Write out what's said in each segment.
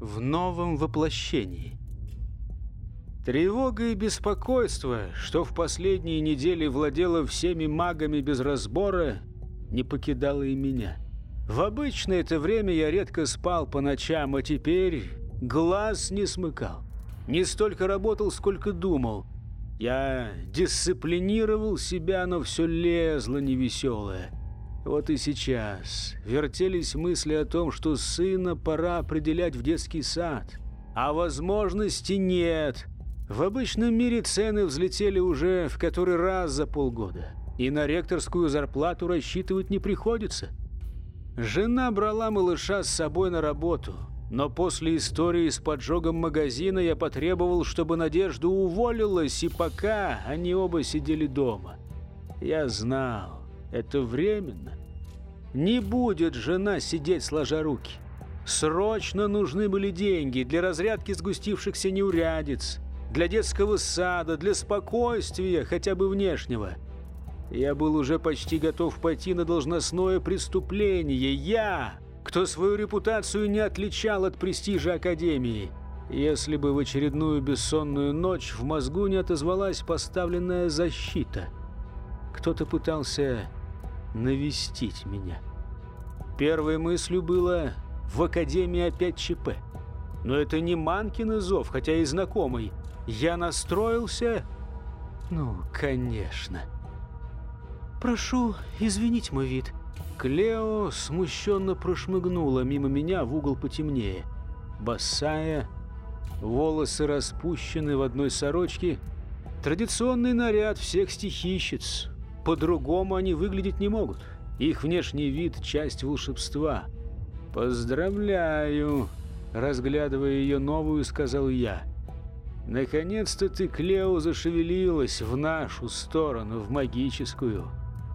в новом воплощении. Тревога и беспокойство, что в последние недели владело всеми магами без разбора, не покидало и меня. В обычное это время я редко спал по ночам, а теперь глаз не смыкал. Не столько работал, сколько думал. Я дисциплинировал себя, но все лезло невеселое. Вот и сейчас вертелись мысли о том, что сына пора определять в детский сад, а возможности нет – в обычном мире цены взлетели уже в который раз за полгода, и на ректорскую зарплату рассчитывать не приходится. Жена брала малыша с собой на работу, но после истории с поджогом магазина я потребовал, чтобы Надежда уволилась, и пока они оба сидели дома. Я знал, это временно. Не будет жена сидеть сложа руки. Срочно нужны были деньги для разрядки сгустившихся неурядиц, для детского сада, для спокойствия, хотя бы внешнего. Я был уже почти готов пойти на должностное преступление. Я, кто свою репутацию не отличал от престижа Академии. Если бы в очередную бессонную ночь в мозгу не отозвалась поставленная защита. Кто-то пытался навестить меня. Первой мыслью было «в Академии опять ЧП». Но это не Манкин зов, хотя и знакомый. Я настроился? Ну, конечно. Прошу извинить мой вид. Клео смущенно прошмыгнула мимо меня в угол потемнее. Босая, волосы распущены в одной сорочке. Традиционный наряд всех стихийщиц. По-другому они выглядеть не могут. Их внешний вид – часть волшебства. «Поздравляю!» Разглядывая ее новую, сказал я – Наконец-то ты, Клео, зашевелилась в нашу сторону, в магическую.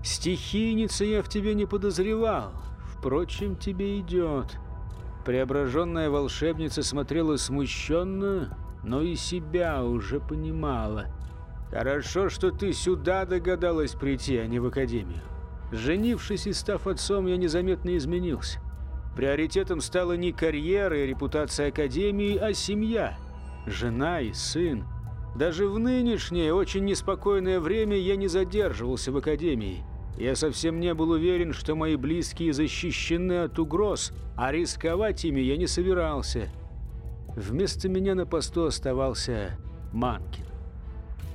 Стихийница я в тебе не подозревал. Впрочем, тебе идет. Преображенная волшебница смотрела смущенно, но и себя уже понимала. Хорошо, что ты сюда догадалась прийти, а не в академию. Женившись и став отцом, я незаметно изменился. Приоритетом стала не карьера и репутация академии, а семья – жена и сын. Даже в нынешнее, очень неспокойное время я не задерживался в академии. Я совсем не был уверен, что мои близкие защищены от угроз, а рисковать ими я не собирался. Вместо меня на посту оставался Манкин.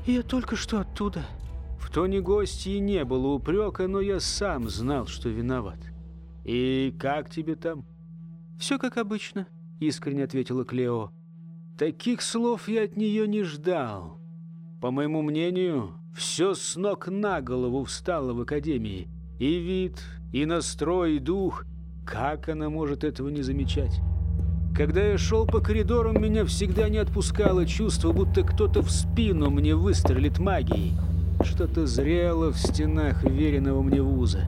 «Я только что оттуда». В тоне гостьи не было упрека, но я сам знал, что виноват. «И как тебе там?» «Все как обычно», — искренне ответила Клео. Таких слов я от нее не ждал. По моему мнению, все с ног на голову встало в академии. И вид, и настрой, и дух. Как она может этого не замечать? Когда я шел по коридорам, меня всегда не отпускало чувство, будто кто-то в спину мне выстрелит магией. Что-то зрело в стенах веренного мне вуза.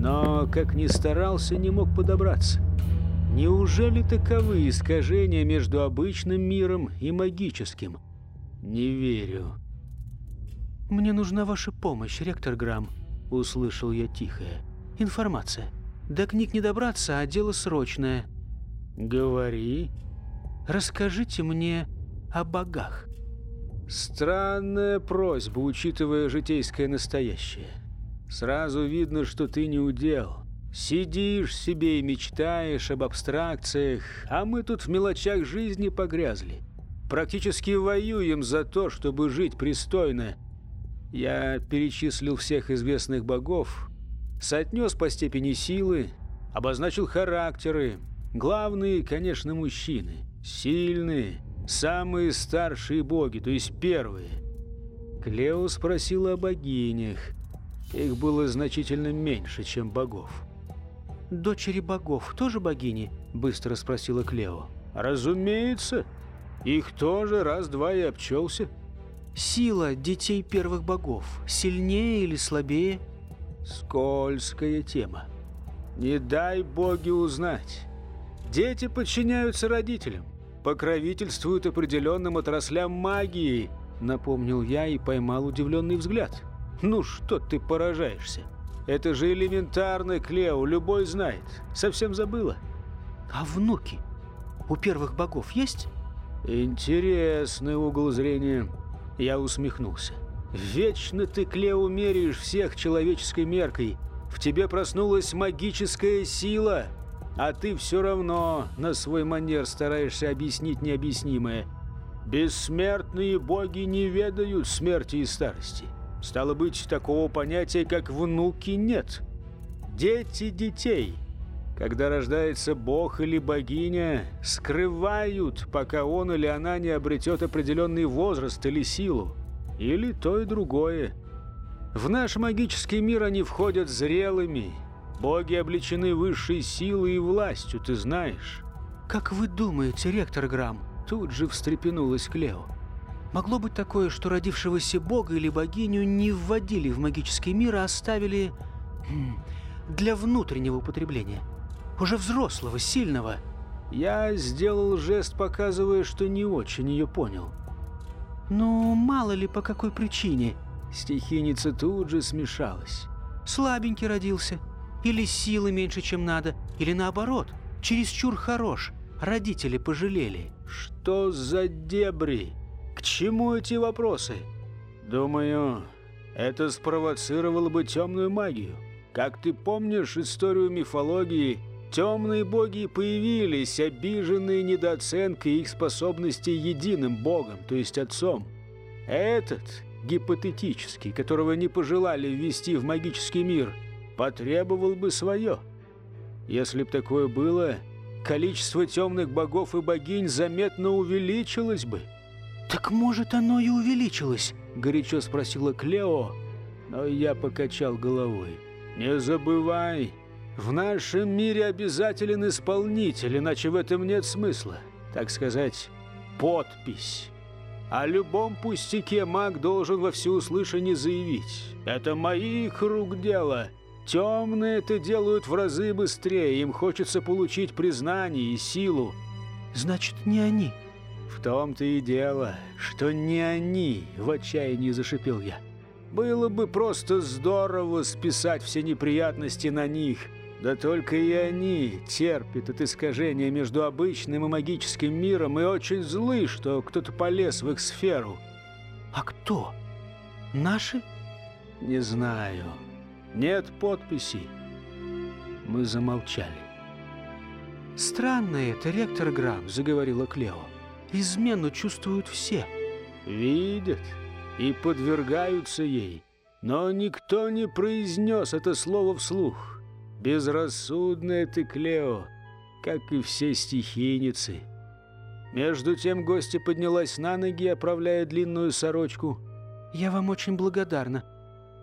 Но, как ни старался, не мог подобраться. Неужели таковы искажения между обычным миром и магическим? Не верю. «Мне нужна ваша помощь, ректор Грамм», — услышал я тихое. «Информация. До книг не добраться, а дело срочное». «Говори». «Расскажите мне о богах». Странная просьба, учитывая житейское настоящее. Сразу видно, что ты не удел. Сидишь себе и мечтаешь об абстракциях, а мы тут в мелочах жизни погрязли. Практически воюем за то, чтобы жить пристойно. Я перечислил всех известных богов, соотнес по степени силы, обозначил характеры. Главные, конечно, мужчины. Сильные, самые старшие боги, то есть первые. Клео спросила о богинях. Их было значительно меньше, чем богов. «Дочери богов тоже богини?» – быстро спросила Клео. «Разумеется. Их тоже раз-два и обчелся». «Сила детей первых богов сильнее или слабее?» «Скользкая тема. Не дай боги узнать. Дети подчиняются родителям, покровительствуют определенным отраслям магии», – напомнил я и поймал удивленный взгляд. «Ну что ты поражаешься?» Это же элементарно, Клео, любой знает. Совсем забыла. А внуки? у первых богов есть?» «Интересный угол зрения». Я усмехнулся. «Вечно ты, Клео, меряешь всех человеческой меркой. В тебе проснулась магическая сила, а ты все равно на свой манер стараешься объяснить необъяснимое. Бессмертные боги не ведают смерти и старости. Стало быть, такого понятия, как внуки, нет. Дети детей, когда рождается бог или богиня, скрывают, пока он или она не обретет определенный возраст или силу. Или то и другое. В наш магический мир они входят зрелыми. Боги обличены высшей силой и властью, ты знаешь. «Как вы думаете, ректор Грамм?» Тут же встрепенулась Клео. «Могло быть такое, что родившегося бога или богиню не вводили в магический мир, а оставили хм, для внутреннего употребления? Уже взрослого, сильного?» Я сделал жест, показывая, что не очень ее понял. «Ну, мало ли по какой причине», Стихийница тут же смешалась. Слабенький родился. Или силы меньше, чем надо. Или наоборот, чересчур хорош. Родители пожалели. Что за дебри? К чему эти вопросы? Думаю, это спровоцировало бы темную магию. Как ты помнишь историю мифологии, темные боги появились, обиженные недооценкой их способностей единым богом, то есть отцом. Этот гипотетический, которого не пожелали ввести в магический мир, потребовал бы свое. Если б такое было, количество темных богов и богинь заметно увеличилось бы. «Так может, оно и увеличилось?» – горячо спросила Клео, но я покачал головой. «Не забывай, в нашем мире обязателен исполнитель, иначе в этом нет смысла. Так сказать, подпись». О любом пустяке маг должен во всеуслышание заявить. Это моих рук дело. Темные это делают в разы быстрее. Им хочется получить признание и силу. Значит, не они. В том-то и дело, что не они, в отчаянии зашипел я. Было бы просто здорово списать все неприятности на них – да только и они терпят это искажение между обычным и магическим миром и очень злы, что кто-то полез в их сферу. А кто? Наши? Не знаю. Нет подписи. Мы замолчали. «Странно это, ректор Грамм», — заговорила Клео. «Измену чувствуют все». «Видят и подвергаются ей, но никто не произнес это слово вслух». Безрассудная ты, Клео, как и все стихийницы. Между тем гостья поднялась на ноги, оправляя длинную сорочку. «Я вам очень благодарна».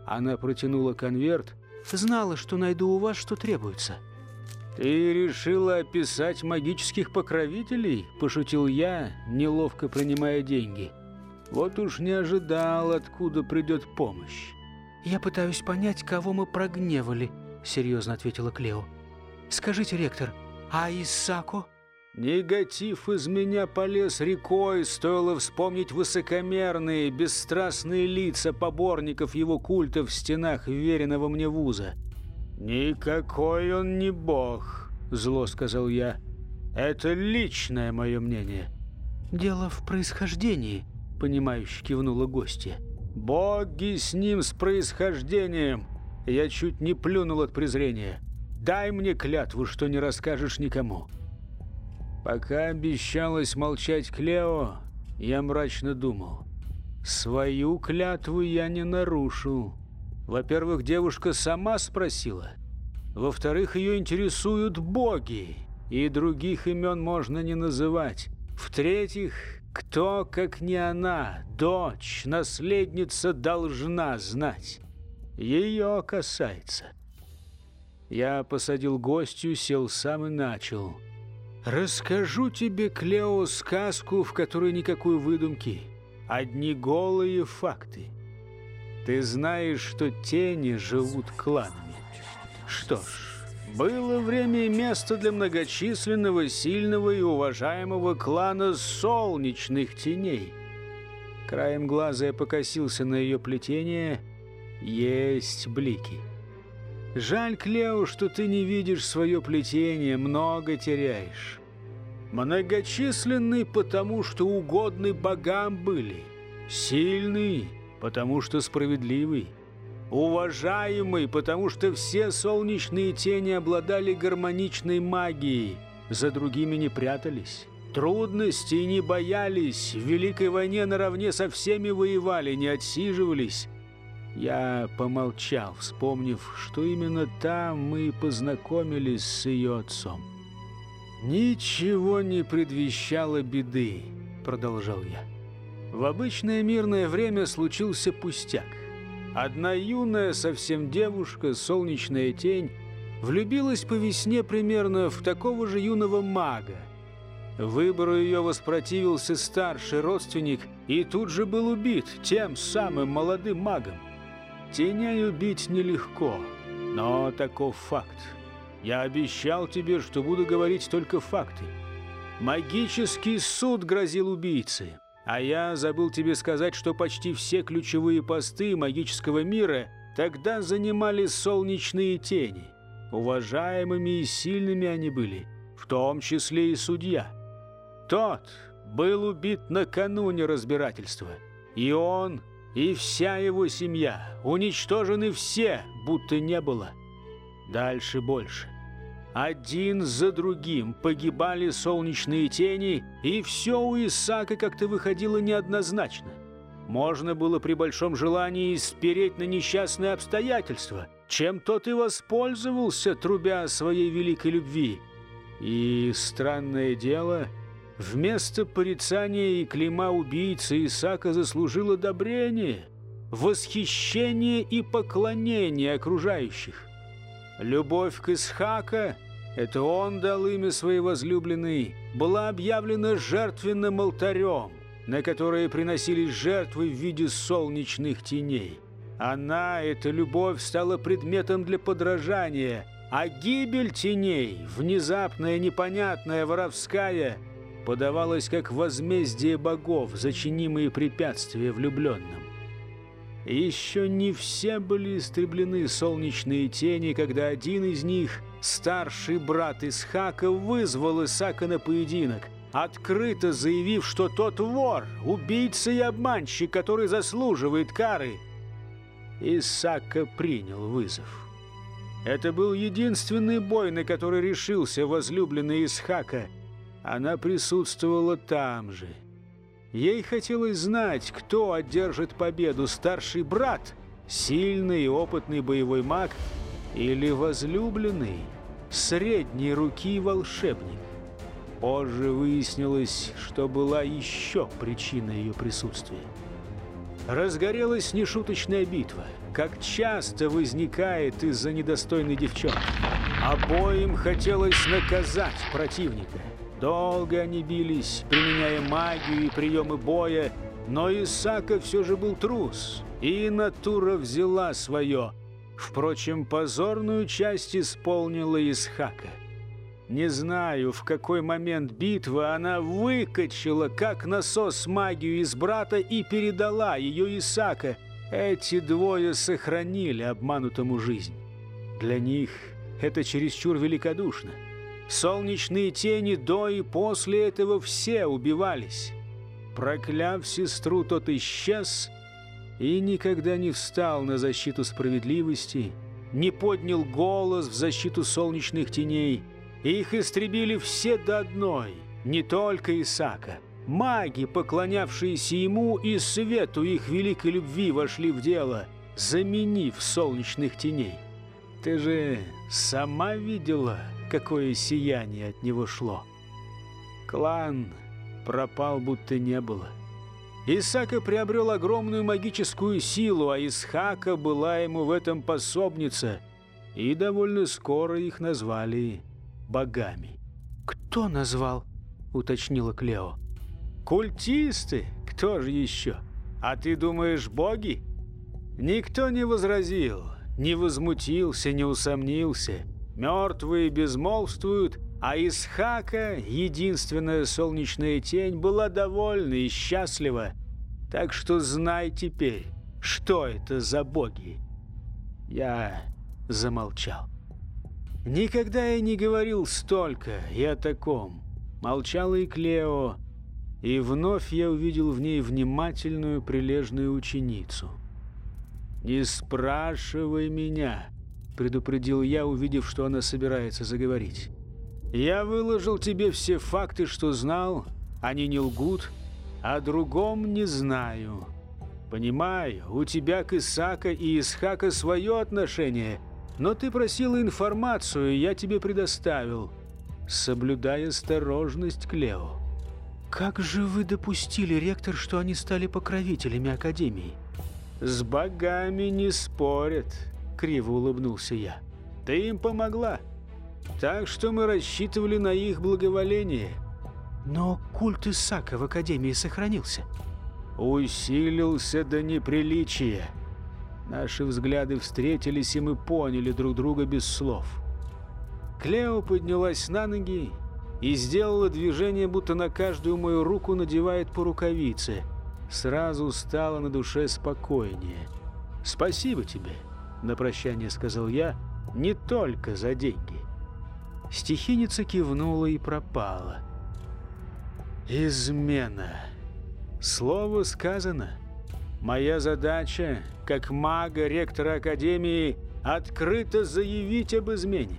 Она протянула конверт. «Знала, что найду у вас, что требуется». «Ты решила описать магических покровителей?» – пошутил я, неловко принимая деньги. «Вот уж не ожидал, откуда придет помощь». «Я пытаюсь понять, кого мы прогневали», серьезно ответила Клео. «Скажите, ректор, а Исако?» Негатив из меня полез рекой, стоило вспомнить высокомерные, бесстрастные лица поборников его культа в стенах веренного мне вуза. «Никакой он не бог», — зло сказал я. «Это личное мое мнение». «Дело в происхождении», — понимающе кивнула гостья. «Боги с ним с происхождением. Я чуть не плюнул от презрения. «Дай мне клятву, что не расскажешь никому». Пока обещалось молчать Клео, я мрачно думал. Свою клятву я не нарушу. Во-первых, девушка сама спросила. Во-вторых, ее интересуют боги, и других имен можно не называть. В-третьих, кто, как не она, дочь, наследница, должна знать ее касается. Я посадил гостью, сел сам и начал. «Расскажу тебе, Клео, сказку, в которой никакой выдумки, одни голые факты. Ты знаешь, что тени живут кланами. Что ж, было время и место для многочисленного, сильного и уважаемого клана солнечных теней. Краем глаза я покосился на ее плетение — есть блики. Жаль, Клео, что ты не видишь свое плетение, много теряешь. Многочисленный, потому что угодны богам были. Сильный, потому что справедливый. Уважаемый, потому что все солнечные тени обладали гармоничной магией, за другими не прятались. Трудностей не боялись, в Великой войне наравне со всеми воевали, не отсиживались. Я помолчал, вспомнив, что именно там мы познакомились с ее отцом. «Ничего не предвещало беды», — продолжал я. В обычное мирное время случился пустяк. Одна юная совсем девушка, солнечная тень, влюбилась по весне примерно в такого же юного мага. Выбору ее воспротивился старший родственник и тут же был убит тем самым молодым магом. Теней убить нелегко, но таков факт. Я обещал тебе, что буду говорить только факты. Магический суд грозил убийце. А я забыл тебе сказать, что почти все ключевые посты магического мира тогда занимали солнечные тени. Уважаемыми и сильными они были, в том числе и судья. Тот был убит накануне разбирательства. И он, и вся его семья. Уничтожены все, будто не было. Дальше больше. Один за другим погибали солнечные тени, и все у Исаака как-то выходило неоднозначно. Можно было при большом желании спереть на несчастные обстоятельства, чем тот и воспользовался, трубя своей великой любви. И, странное дело, вместо порицания и клейма убийцы Исаака заслужил одобрение, восхищение и поклонение окружающих. Любовь к Исхака это он дал имя своей возлюбленной, была объявлена жертвенным алтарем, на которое приносились жертвы в виде солнечных теней. Она, эта любовь, стала предметом для подражания, а гибель теней, внезапная, непонятная, воровская, подавалась как возмездие богов, зачинимые препятствия влюбленным. Еще не все были истреблены солнечные тени, когда один из них – Старший брат Исхака вызвал Исака на поединок, открыто заявив, что тот вор, убийца и обманщик, который заслуживает кары. Исака принял вызов. Это был единственный бой, на который решился возлюбленный Исхака. Она присутствовала там же. Ей хотелось знать, кто одержит победу, старший брат, сильный и опытный боевой маг, или возлюбленный, средней руки волшебник. Позже выяснилось, что была еще причина ее присутствия. Разгорелась нешуточная битва, как часто возникает из-за недостойной девчонки. Обоим хотелось наказать противника. Долго они бились, применяя магию и приемы боя, но Исака все же был трус, и натура взяла свое – Впрочем, позорную часть исполнила Исхака. Не знаю, в какой момент битвы она выкачала, как насос, магию из брата и передала ее Исака. Эти двое сохранили обманутому жизнь. Для них это чересчур великодушно. Солнечные тени до и после этого все убивались. Прокляв сестру, тот исчез, и никогда не встал на защиту справедливости, не поднял голос в защиту солнечных теней. Их истребили все до одной, не только Исака. Маги, поклонявшиеся ему и свету их великой любви, вошли в дело, заменив солнечных теней. Ты же сама видела, какое сияние от него шло. Клан пропал, будто не было. Исака приобрел огромную магическую силу, а Исхака была ему в этом пособница, и довольно скоро их назвали богами. «Кто назвал?» — уточнила Клео. «Культисты? Кто же еще? А ты думаешь, боги?» Никто не возразил, не возмутился, не усомнился. Мертвые безмолвствуют, а Исхака, единственная солнечная тень, была довольна и счастлива. Так что знай теперь, что это за боги. Я замолчал. Никогда я не говорил столько и о таком. Молчала и Клео, и вновь я увидел в ней внимательную, прилежную ученицу. «Не спрашивай меня», — предупредил я, увидев, что она собирается заговорить. «Я выложил тебе все факты, что знал, они не лгут, о другом не знаю. Понимаю, у тебя к Исака и Исхака свое отношение, но ты просила информацию, я тебе предоставил, соблюдая осторожность, Клео». «Как же вы допустили, ректор, что они стали покровителями Академии?» «С богами не спорят», — криво улыбнулся я. «Ты им помогла, так что мы рассчитывали на их благоволение». «Но культ Исака в Академии сохранился». «Усилился до неприличия». Наши взгляды встретились, и мы поняли друг друга без слов. Клео поднялась на ноги и сделала движение, будто на каждую мою руку надевает по рукавице — Сразу стало на душе спокойнее. «Спасибо тебе», — на прощание сказал я, — «не только за деньги». Стихиница кивнула и пропала. «Измена». Слово сказано. Моя задача, как мага ректора Академии, открыто заявить об измене.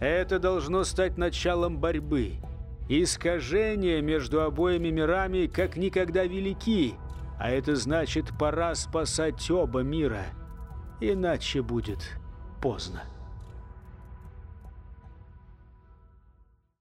Это должно стать началом борьбы — Искажения между обоими мирами как никогда велики, а это значит, пора спасать оба мира, иначе будет поздно.